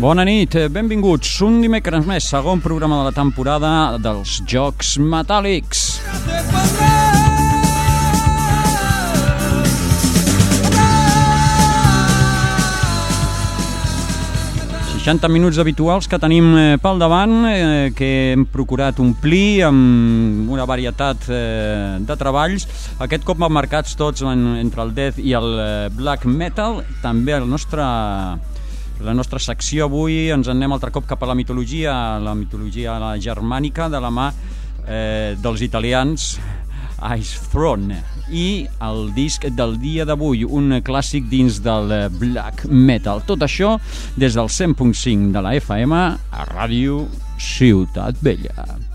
Bona nit, benvinguts. Un dimecres més, segon programa de la temporada dels Jocs Metàl·lics. 60 minuts habituals que tenim eh, pel davant, eh, que hem procurat omplir amb una varietat eh, de treballs. Aquest cop marcats tots en, entre el death i el eh, black metal. També el nostre la nostra secció avui ens anem altre cop cap a la mitologia, la mitologia germànica de la mà eh, dels italians Ice Throne i el disc del dia d'avui, un clàssic dins del black metal. Tot això des del 100.5 de la FM a Ràdio Ciutat Vella.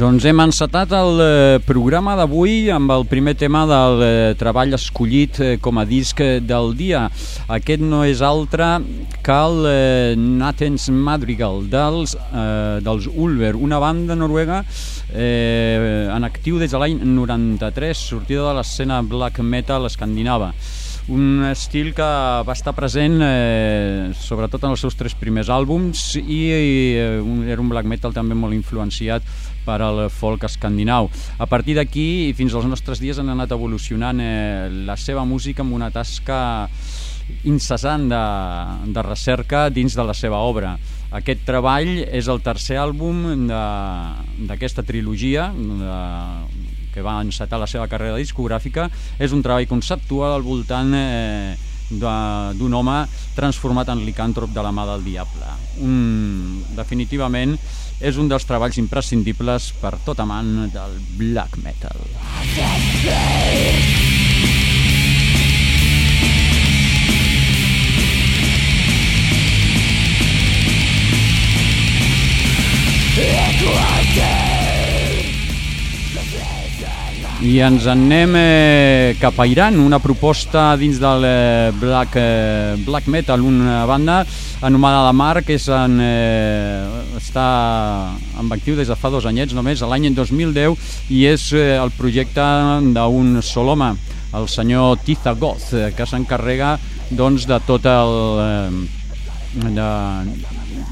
Doncs hem encetat el eh, programa d'avui amb el primer tema del eh, treball escollit eh, com a disc del dia. Aquest no és altre que el Nathens Madrigal dels, eh, dels Ulver, una banda noruega eh, en actiu des de l'any 93, sortida de l'escena black metal escandinava un estil que va estar present eh, sobretot en els seus tres primers àlbums i, i eh, un, era un black metal també molt influenciat per al folk escandinau. A partir d'aquí i fins als nostres dies han anat evolucionant eh, la seva música amb una tasca incessant de, de recerca dins de la seva obra. Aquest treball és el tercer àlbum d'aquesta trilogia de, que va encetar la seva carrera discogràfica. És un treball conceptual al voltant eh, d'un home transformat en licàntrop de la mà del diable. Un, definitivament és un dels treballs imprescindibles per tot amant del black metal. I ens en anem eh, cap a Iran, una proposta dins del eh, black, eh, black metal, una banda anomenada La Mar, que és en, eh, està en actiu des de fa dos anyets només, l'any 2010, i és eh, el projecte d'un sol home, el senyor Tiza Goth, eh, que s'encarrega doncs, de tot el... Eh, de,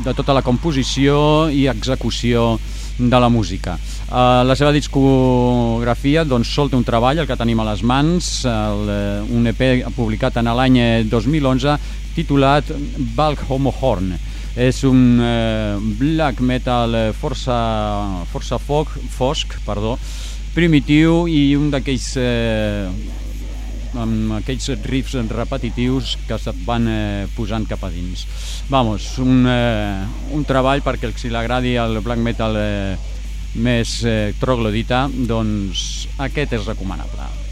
de tota la composició i execució de la música. Uh, la seva discografia doncs, sol té un treball, el que tenim a les mans, el, uh, un EP publicat en l'any 2011 titulat Balk Homo Horn. És un uh, black metal força, força foc, fosc, perdó, primitiu i un d'aquells uh, amb aquells riffs repetitius que se't van eh, posant cap a dins. Vamos, un, eh, un treball perquè els si l'agradi el black metal eh, més eh, troglodita, doncs aquest és recomanable.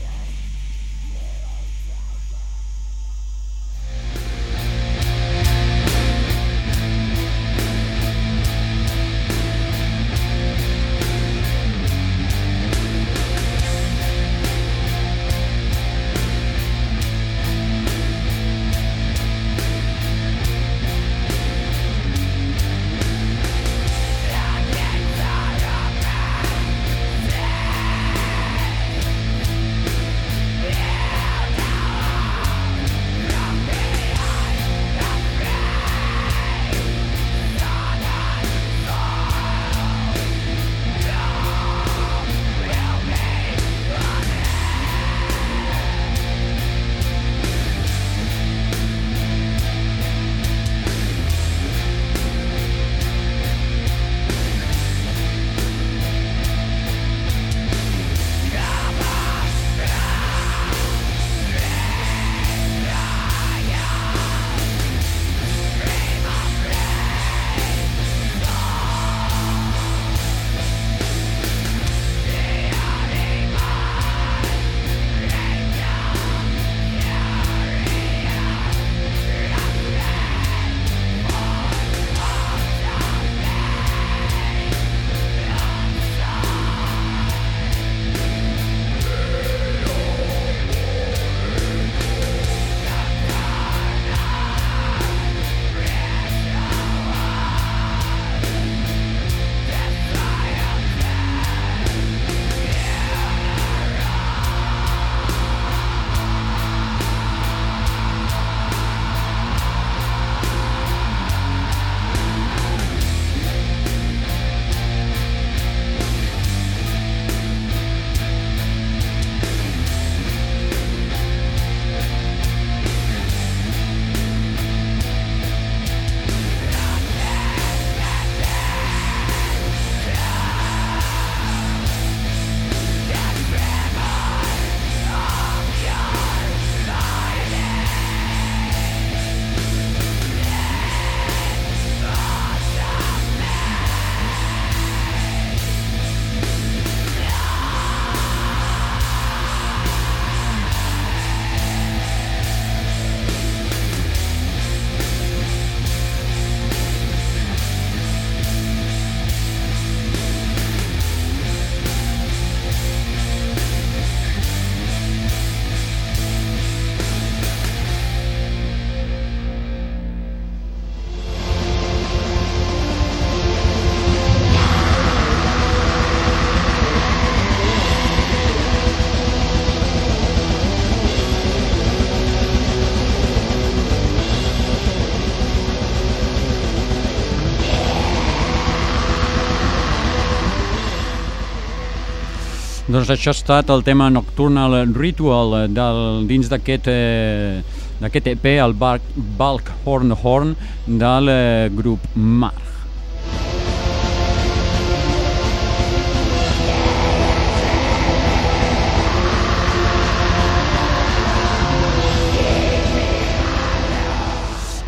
Doncs això ha estat el tema Nocturnal Ritual del, dins d'aquest eh, d'aquest EP, el Balk, Horn Horn del eh, grup Mar.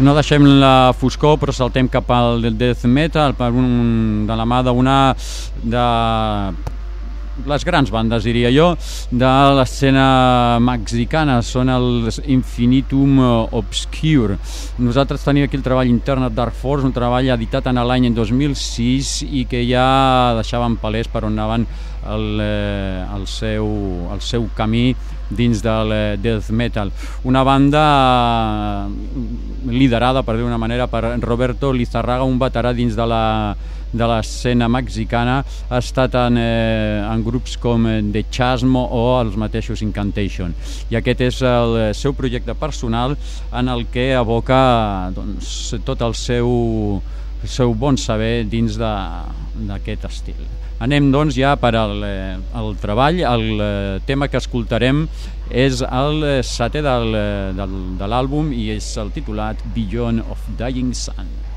No deixem la foscor, però saltem cap al death metal per un, de la mà d'una de les grans bandes, diria jo, de l'escena mexicana, són els Infinitum Obscure. Nosaltres tenim aquí el treball intern de Dark Force, un treball editat en l'any 2006 i que ja deixaven palès per on anaven el, eh, el, seu, el seu camí dins del eh, death metal. Una banda eh, liderada, per dir-ho manera, per Roberto Lizarraga, un veterà dins de la de l'escena mexicana ha estat en, eh, en grups com The Chasmo o els mateixos Incantation i aquest és el seu projecte personal en el que aboca doncs, tot el seu, el seu bon saber dins d'aquest estil. Anem doncs ja per al eh, el treball, el eh, tema que escoltarem és el eh, setè del, del, de l'àlbum i és el titulat Beyond of Dying Sun.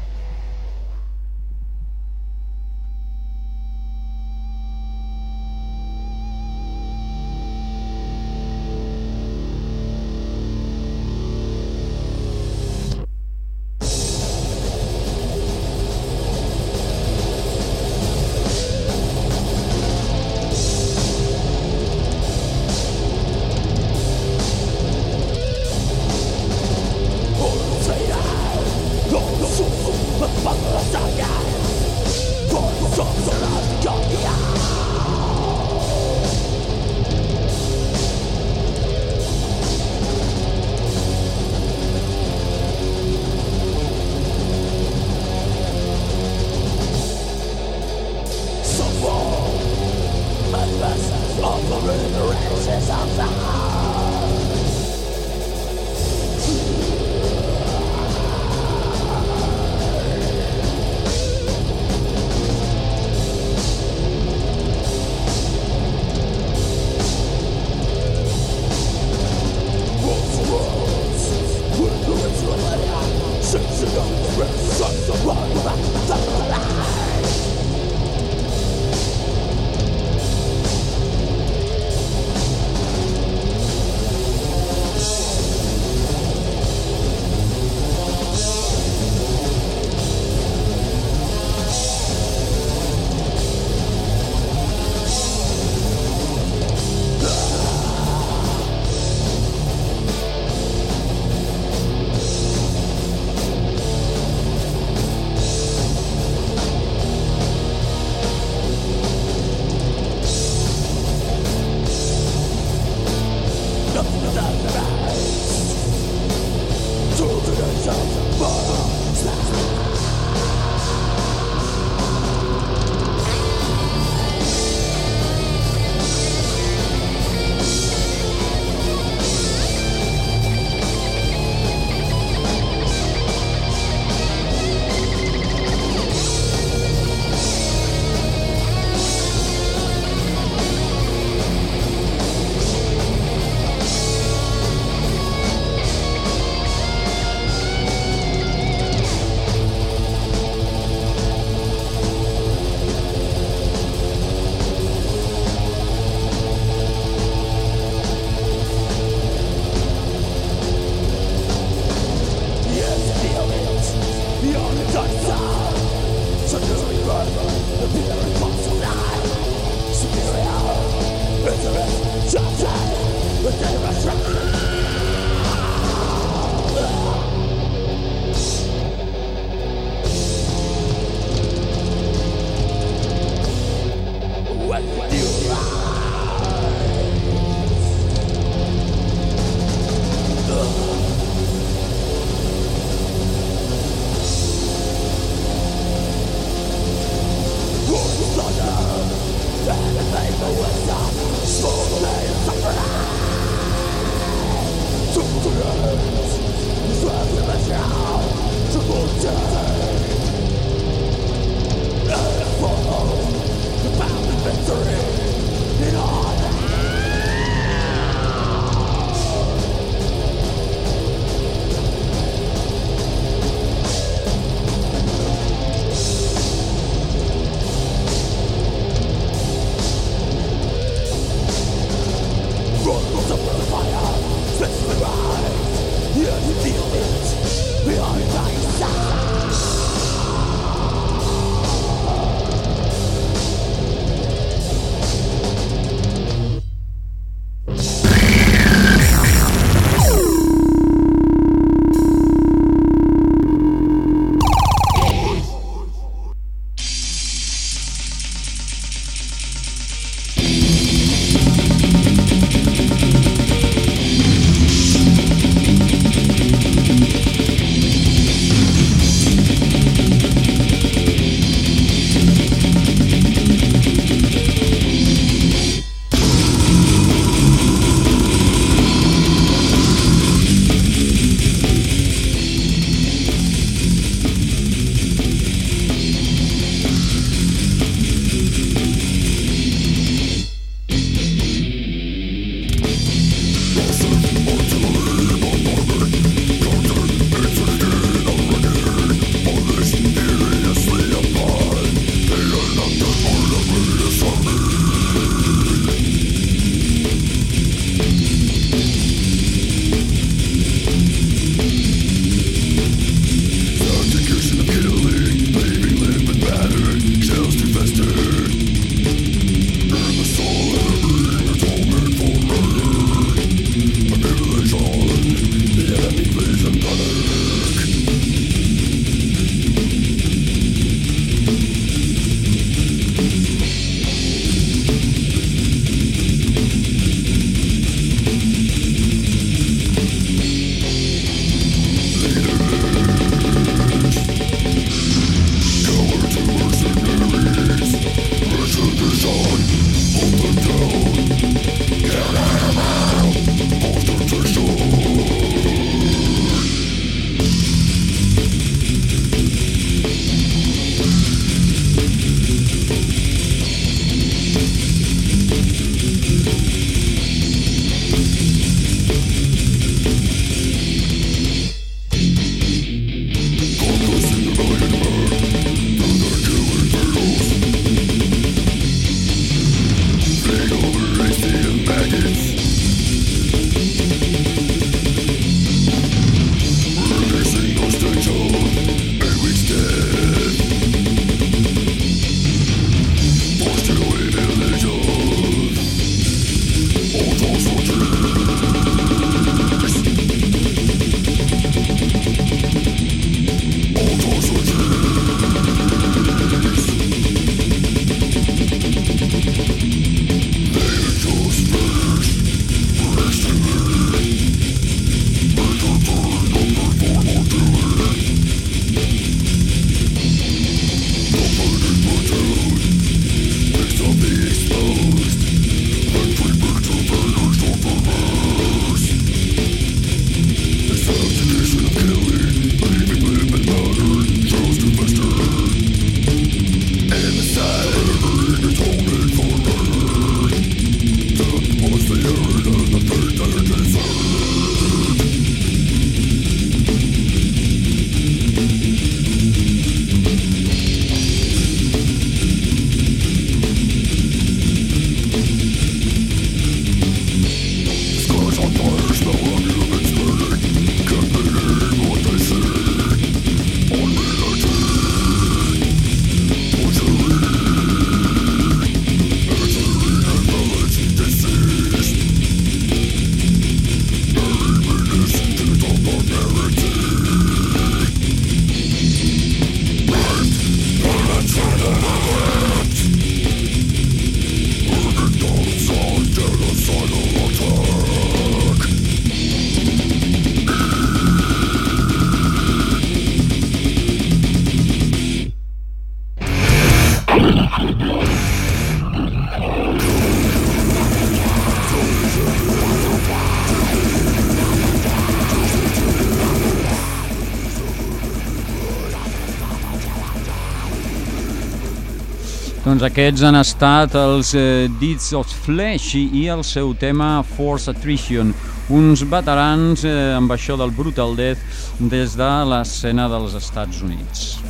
Doncs aquests han estat els eh, Deeds of Flesh i, el seu tema Force Attrition, uns veterans eh, amb això del Brutal Death des de l'escena dels Estats Units.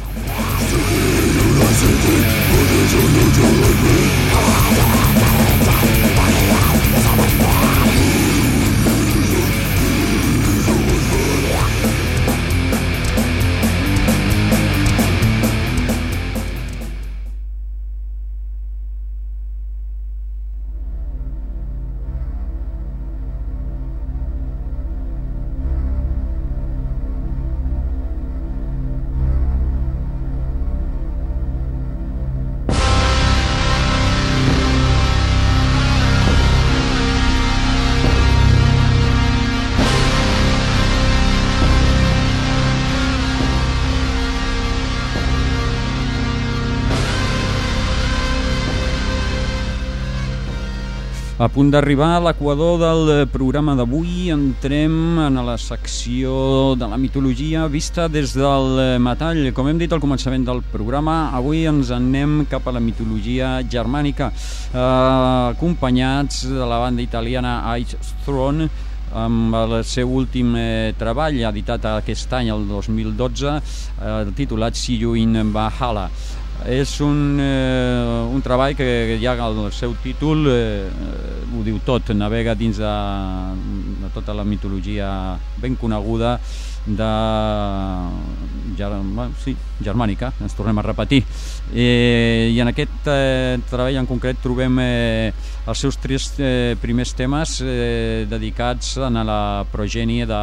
A punt d'arribar a l'equador del programa d'avui, entrem en la secció de la mitologia vista des del metall. Com hem dit al començament del programa, avui ens anem cap a la mitologia germànica, eh, acompanyats de la banda italiana Ice Throne, amb el seu últim eh, treball editat aquest any, el 2012, eh, titulat See You in Valhalla. És un, eh, un treball que ja el seu títol eh, ho diu tot, navega dins de, de tota la mitologia ben coneguda de ger, sí, germànica, ens tornem a repetir. Eh, I en aquest eh, treball en concret trobem eh, els seus tres eh, primers temes eh, dedicats a la progènie de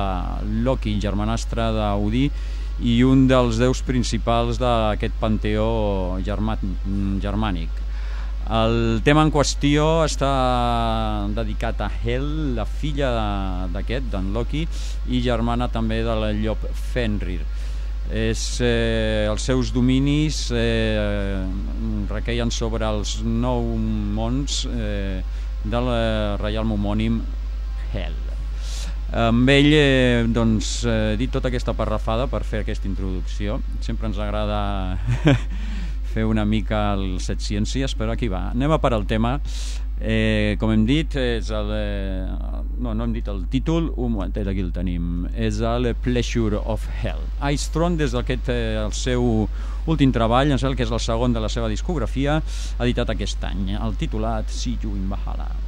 Loki, germanastre d'Odí, i un dels déus principals d'aquest panteó germànic. El tema en qüestió està dedicat a Hel, la filla d'aquest, d'en Loki, i germana també de la llop Fenrir. És, eh, els seus dominis eh, requeien sobre els nou mons eh, del reial homònim Hel. Amb ell, eh, doncs, eh, dit tota aquesta parrafada per fer aquesta introducció. Sempre ens agrada fer una mica el set ciències, però aquí va. Anem a per al tema. Eh, com hem dit, és el, eh, no, no hem dit el títol, un momentet, aquí el tenim. És el Pleasure of Hell. Ice Throne, des d'aquest eh, el seu últim treball, que és el segon de la seva discografia, editat aquest any, el titulat See You in Valhalla.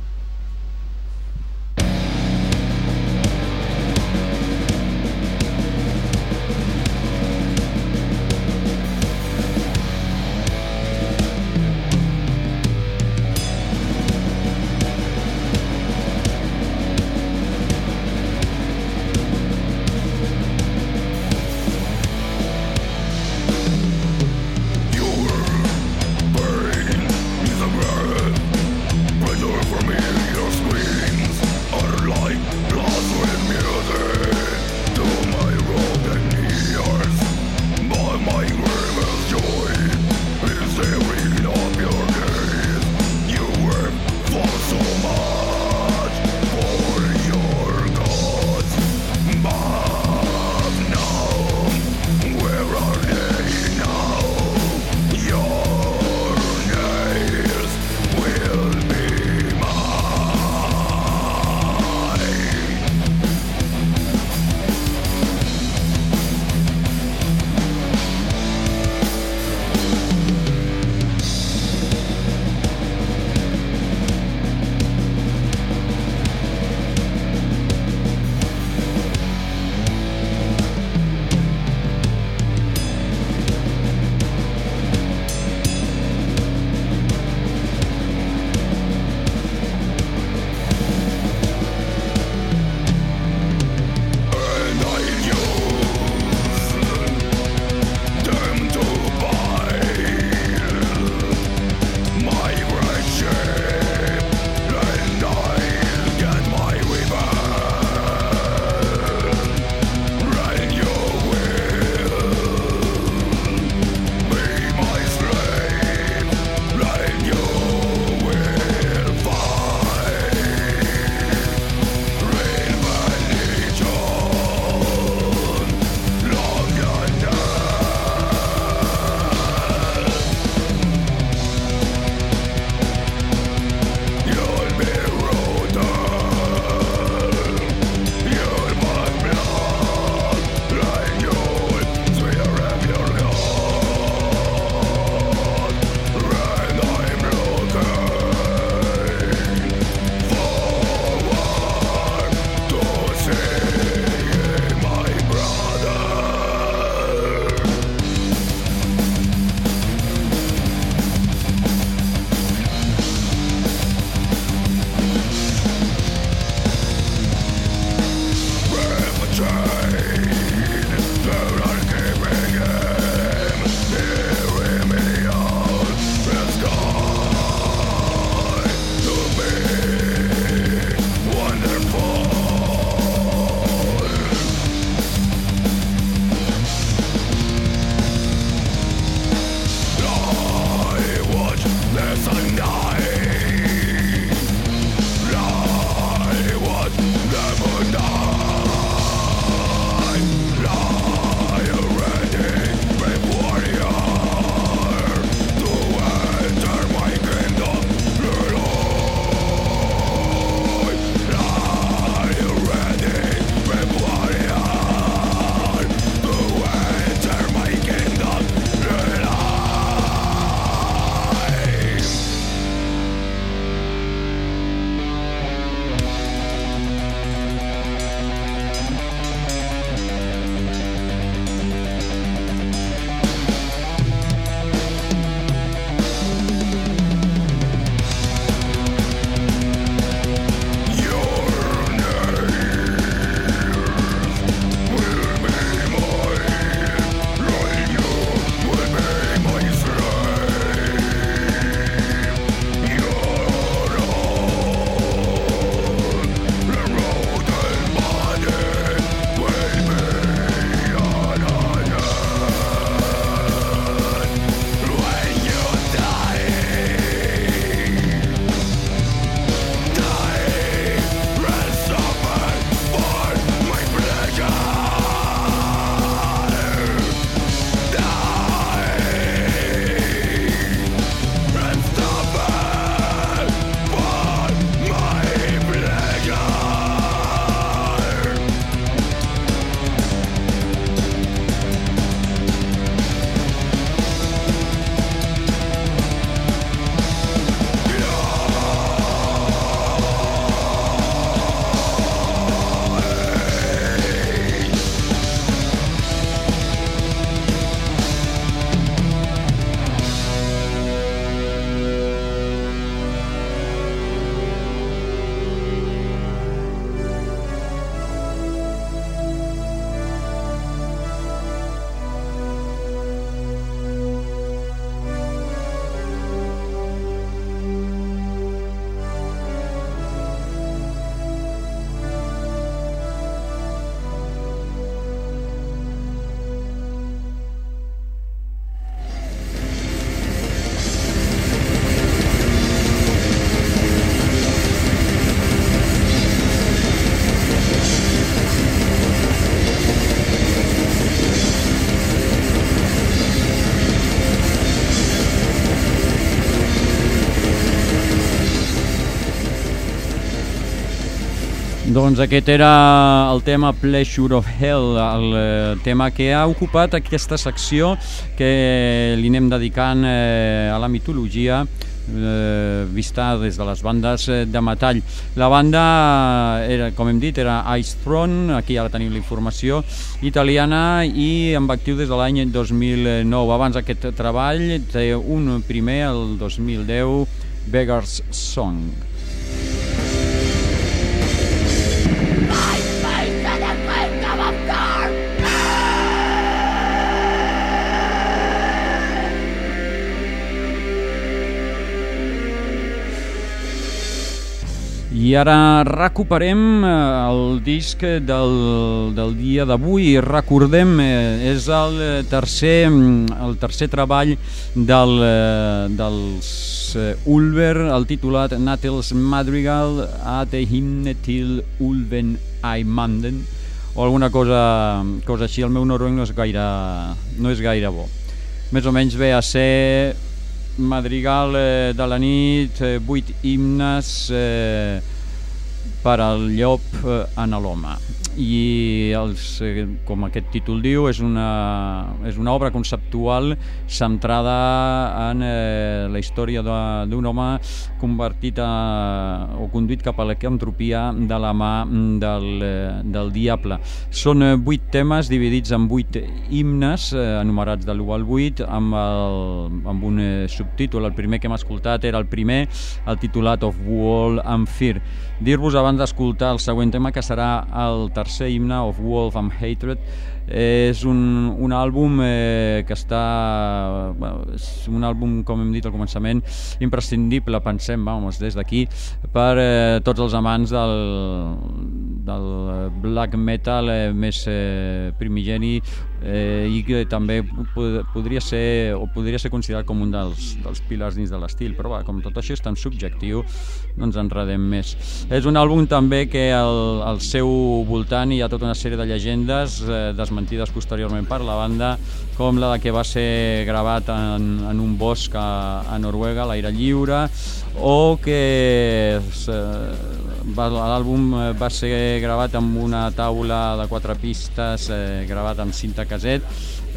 Doncs aquest era el tema Pleasure of Hell, el eh, tema que ha ocupat aquesta secció que li anem dedicant eh, a la mitologia eh, vista des de les bandes eh, de metall. La banda, era, com hem dit, era Ice Throne, aquí ara tenim la informació, italiana i amb actiu des de l'any 2009. Abans aquest treball té un primer, el 2010, Beggar's Song. Ara recuperem eh, el disc del, del dia d'avui. Recordem, eh, és el tercer, el tercer treball del, eh, dels Ulver, el titulat Natels Madrigal at himne til Ulven Aimanden o alguna cosa, cosa així. El meu noruec no és gaire, no és gaire bo. Més o menys ve a ser madrigal eh, de la nit, eh, vuit himnes eh, per al llop eh, en l'home i els, eh, com aquest títol diu és una, és una obra conceptual centrada en eh, la història d'un home convertit a, o conduït cap a l'ecantropia de la mà del, eh, del diable. Són vuit temes dividits en vuit himnes eh, enumerats de l'1 al 8 amb, el, amb un eh, subtítol. El primer que hem escoltat era el primer, el titulat Of Wall and Fear. Dir-vos abans d'escoltar el següent tema que serà el tercer himne of Wolf and Hatred. És un, un àlbum eh, que està bueno, és un àlbum com hem dit al començament imprescindible pensem vamos, des d'aquí per eh, tots els amants del, del black metal eh, més eh, primigeni eh, i que també pod podria ser o podria ser considerat com un dels, dels pilars dins de l'estil però va, com tot això és tan subjectiu no ens enredem més. És un àlbum també que al, al seu voltant hi ha tota una sèrie de llegendes eh, desmentides posteriorment per la banda com la que va ser gravat en, en un bosc a, a Noruega, a l'aire lliure o que l'àlbum va ser gravat amb una taula de quatre pistes eh, gravat amb cinta caset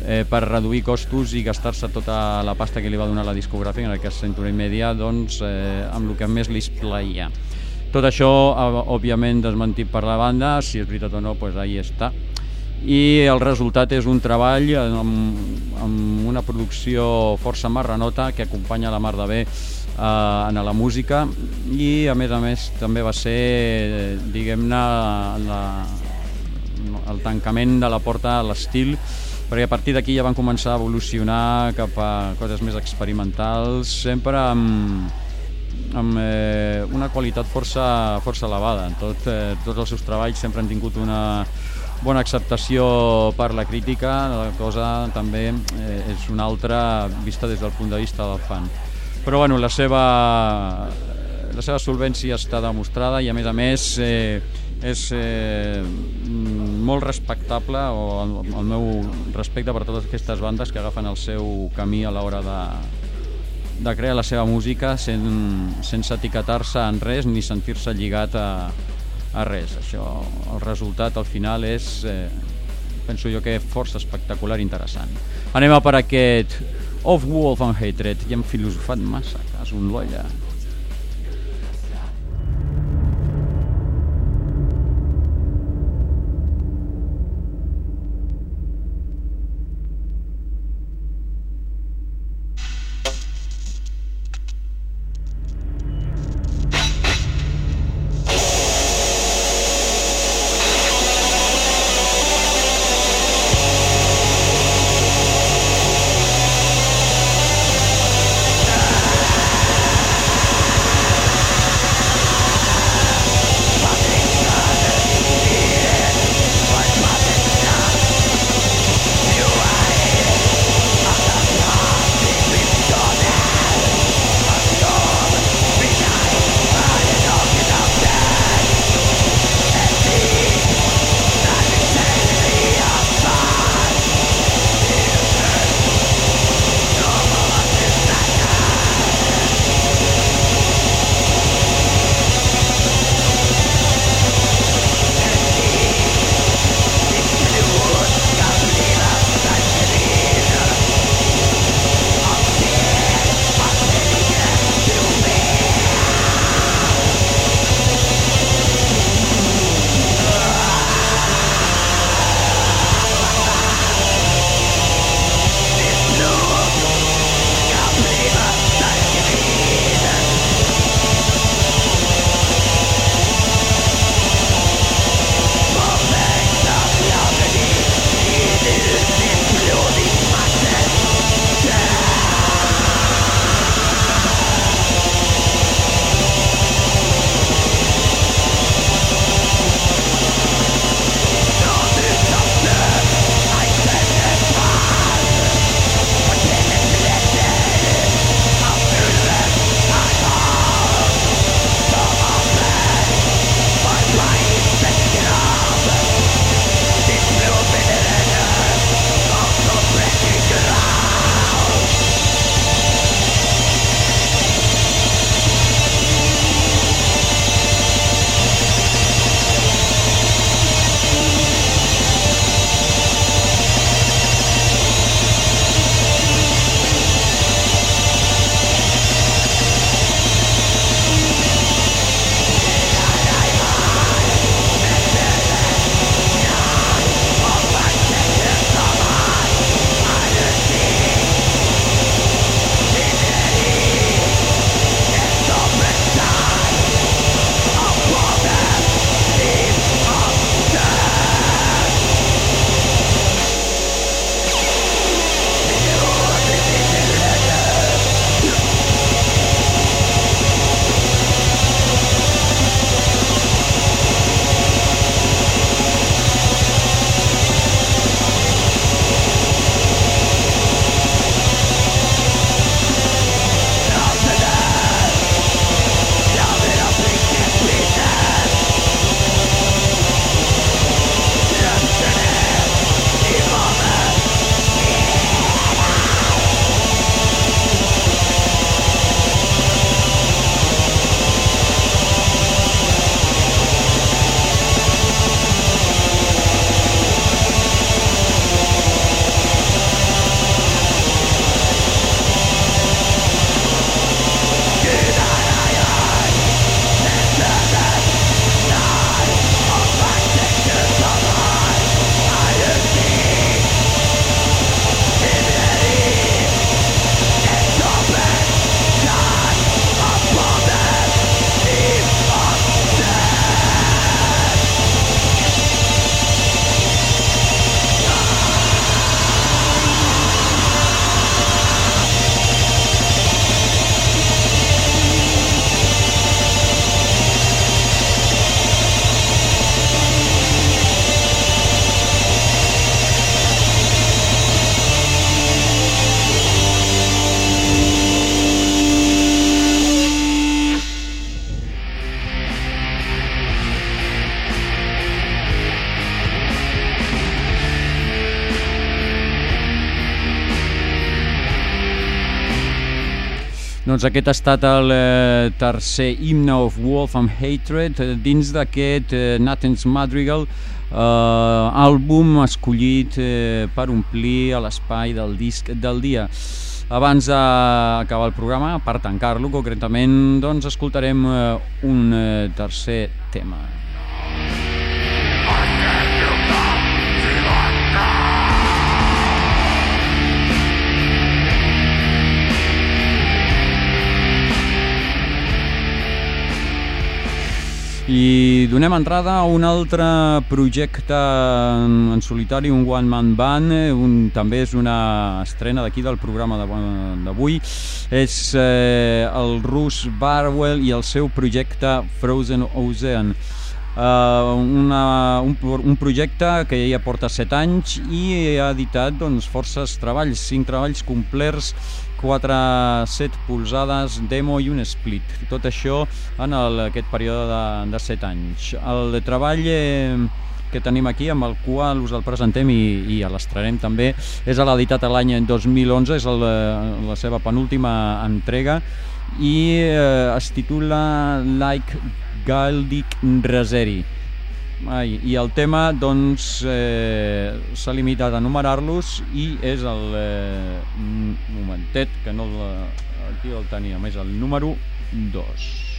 eh, per reduir costos i gastar-se tota la pasta que li va donar la discogràfica, en aquest Century Media, doncs, eh, amb el que més li plaïa. Tot això, òbviament, desmentit per la banda, si és veritat o no, doncs ahí està. I el resultat és un treball amb, amb una producció força marranota que acompanya la mar de bé eh, en la música i a més a més també va ser diguem-ne el tancament de la porta a l'estil perquè a partir d'aquí ja van començar a evolucionar cap a coses més experimentals sempre amb, amb eh, una qualitat força, força elevada. Tot, eh, tots els seus treballs sempre han tingut una bona acceptació per la crítica la cosa també eh, és una altra vista des del punt de vista del fan però bueno, la seva, la seva solvència està demostrada i a més a més eh, és eh, molt respectable o el, el meu respecte per totes aquestes bandes que agafen el seu camí a l'hora de, de crear la seva música sen, sense etiquetar-se en res ni sentir-se lligat a, a res. Això, el resultat al final és, eh, penso jo que força espectacular i interessant. Anem a per aquest Of Wolf and Hatred i hem filosofat massa, cas un l'olla. Doncs aquest ha estat el eh, tercer himne of Wolf and Hatred eh, dins d'aquest eh, Nathan's Madrigal, eh, àlbum escollit eh, per omplir l'espai del disc del dia. Abans d'acabar el programa, per tancar-lo concretament, doncs escoltarem eh, un eh, tercer tema. I donem entrada a un altre projecte en solitari, un One Man Band, un, també és una estrena d'aquí del programa d'avui. És eh, el Rus Barwell i el seu projecte Frozen Ocean. Uh, una, un, un projecte que ja porta 7 anys i ha editat doncs, forces treballs, 5 treballs complets 4 7 polzades, demo i un split. Tot això en el, aquest període de, de 7 anys. El treball eh, que tenim aquí, amb el qual us el presentem i, i l'estrarem també, és l'editat l'any 2011, és el, eh, la seva penúltima entrega i eh, es titula Like Galdic Reseri Ai, I el tema doncs eh, s'ha limitat a numerar-los i és el eh, momentet que no el, aquí el teníem, és el número 2.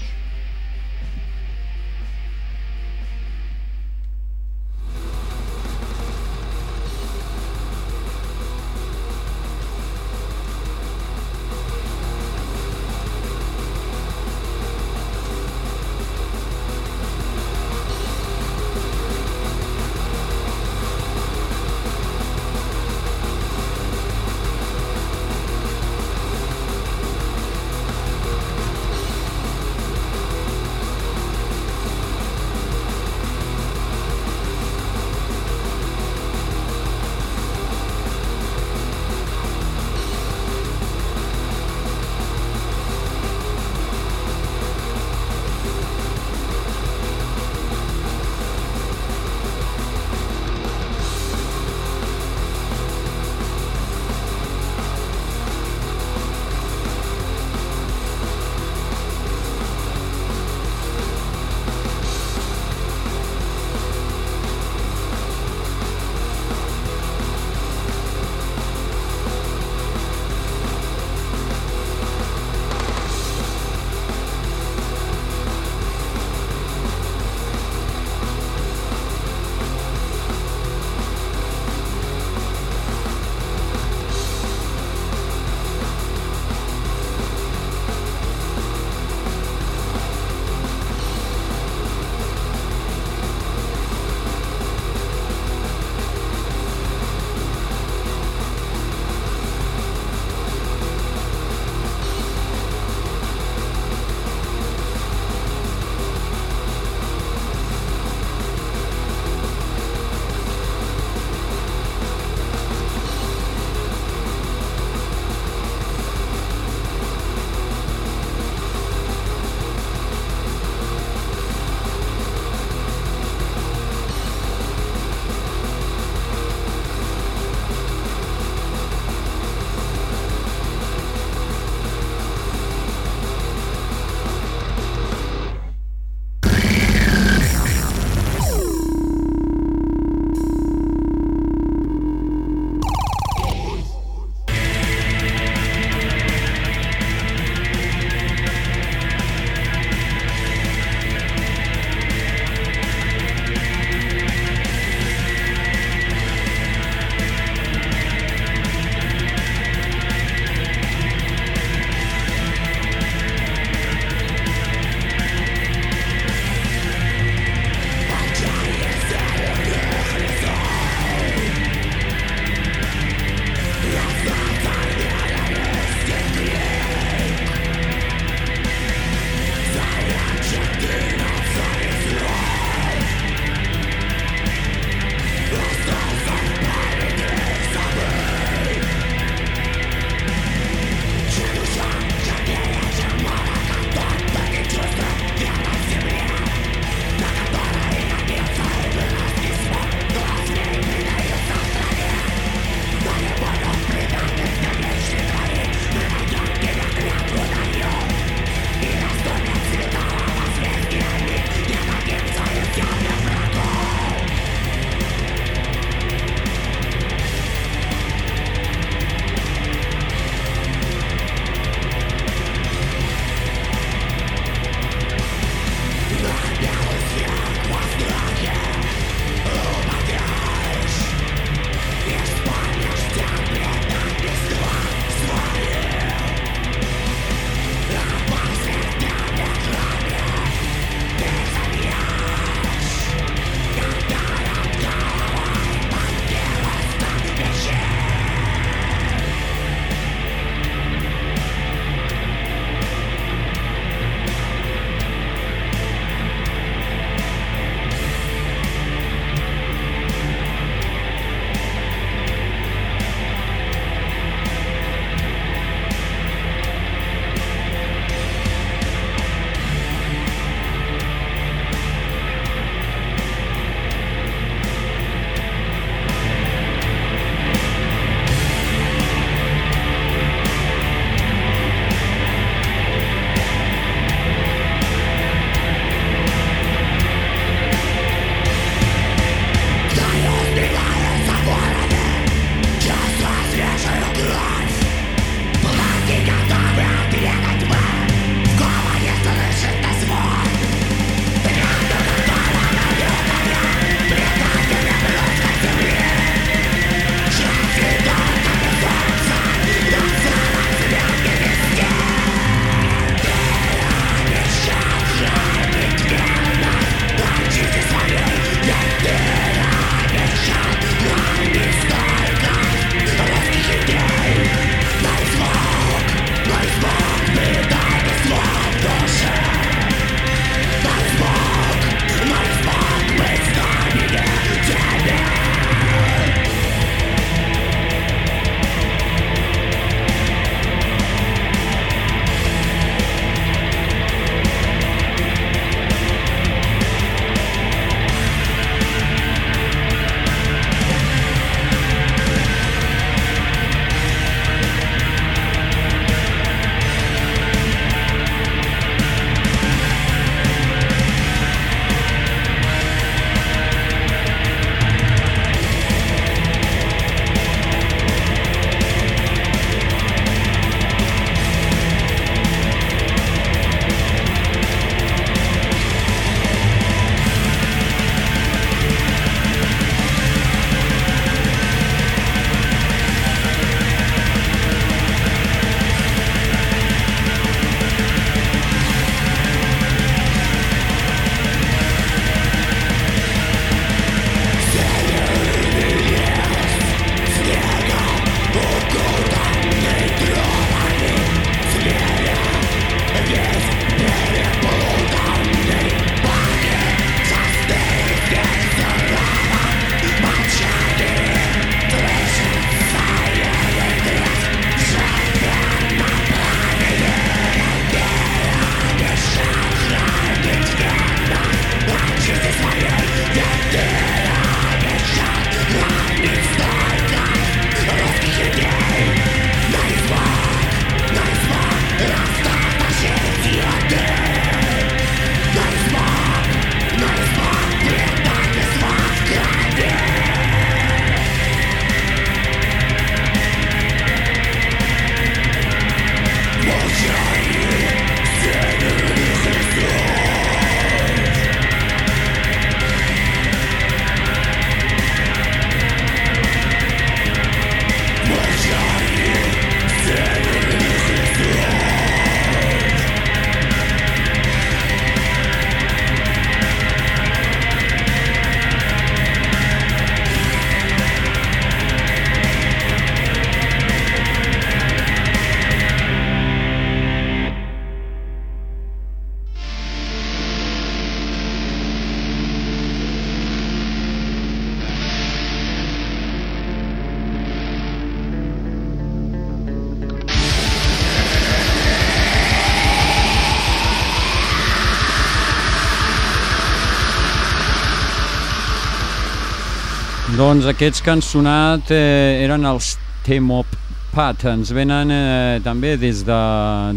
Doncs aquests que han sonat eh, eren els Temop Pat, ens venen eh, també des de,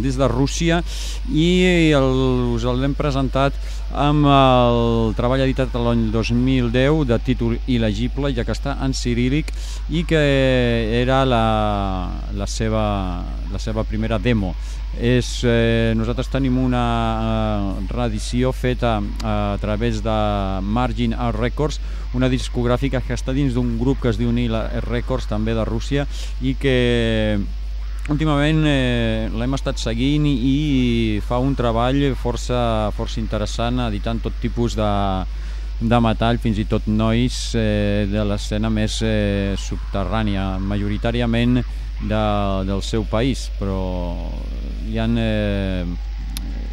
des de Rússia i el, us l'hem presentat amb el treball editat l'any 2010 de títol il·legible, ja que està en cirílic i que era la, la, seva, la seva primera demo. És, eh, nosaltres tenim una eh, reedició feta eh, a través de Margin Art Records, una discogràfica que està dins d'un grup que es diu Nila Records, també de Rússia, i que últimament eh, l'hem estat seguint i, i fa un treball força, força interessant editant tot tipus de, de metall, fins i tot nois eh, de l'escena més eh, subterrània, majoritàriament de, del seu país, però hi ha, eh,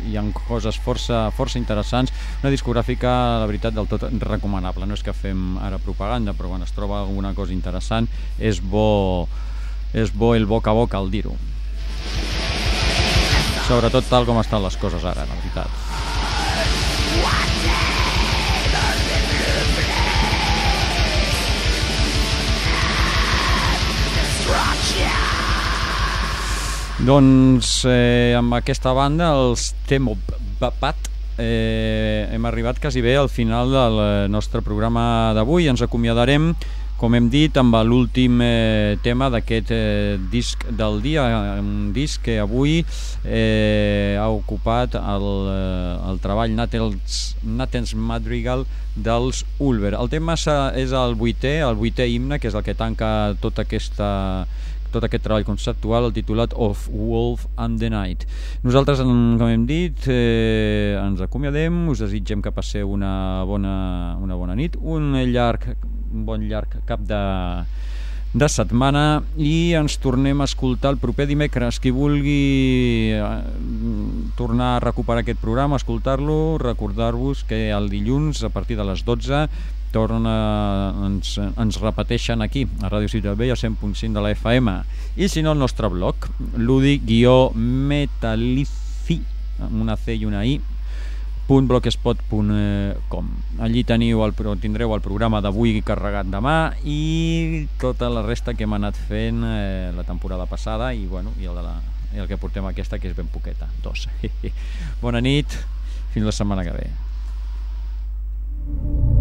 hi ha coses força, força interessants. Una discogràfica, la veritat, del tot recomanable. No és que fem ara propaganda, però quan es troba alguna cosa interessant és bo, és bo el boca a boca al dir-ho. Sobretot tal com estan les coses ara, la veritat. Doncs eh, amb aquesta banda, els Temo Bapat, eh, hem arribat quasi bé al final del nostre programa d'avui. Ens acomiadarem, com hem dit, amb l'últim eh, tema d'aquest eh, disc del dia, un disc que avui eh, ha ocupat el, eh, el treball Natels, Natens Madrigal dels Ulver. El tema és el vuitè, el vuitè himne, que és el que tanca tota aquesta tot aquest treball conceptual, el titulat Of Wolf and the Night. Nosaltres, com hem dit, eh, ens acomiadem, us desitgem que passeu una bona, una bona nit, un llarg, bon llarg cap de, de setmana i ens tornem a escoltar el proper dimecres. Qui vulgui eh, tornar a recuperar aquest programa, escoltar-lo, recordar-vos que el dilluns a partir de les 12 torna, ens, ens repeteixen aquí, a Ràdio Ciutat Vella, 100.5 de la FM. I si no, el nostre blog, ludi-metalici, amb una C i una I, www.blogspot.com eh, Allí teniu el, tindreu el programa d'avui carregat de mà i tota la resta que hem anat fent eh, la temporada passada i, bueno, i el, de la, el que portem aquesta que és ben poqueta, dos. Bona nit, fins la setmana que ve. Thank you.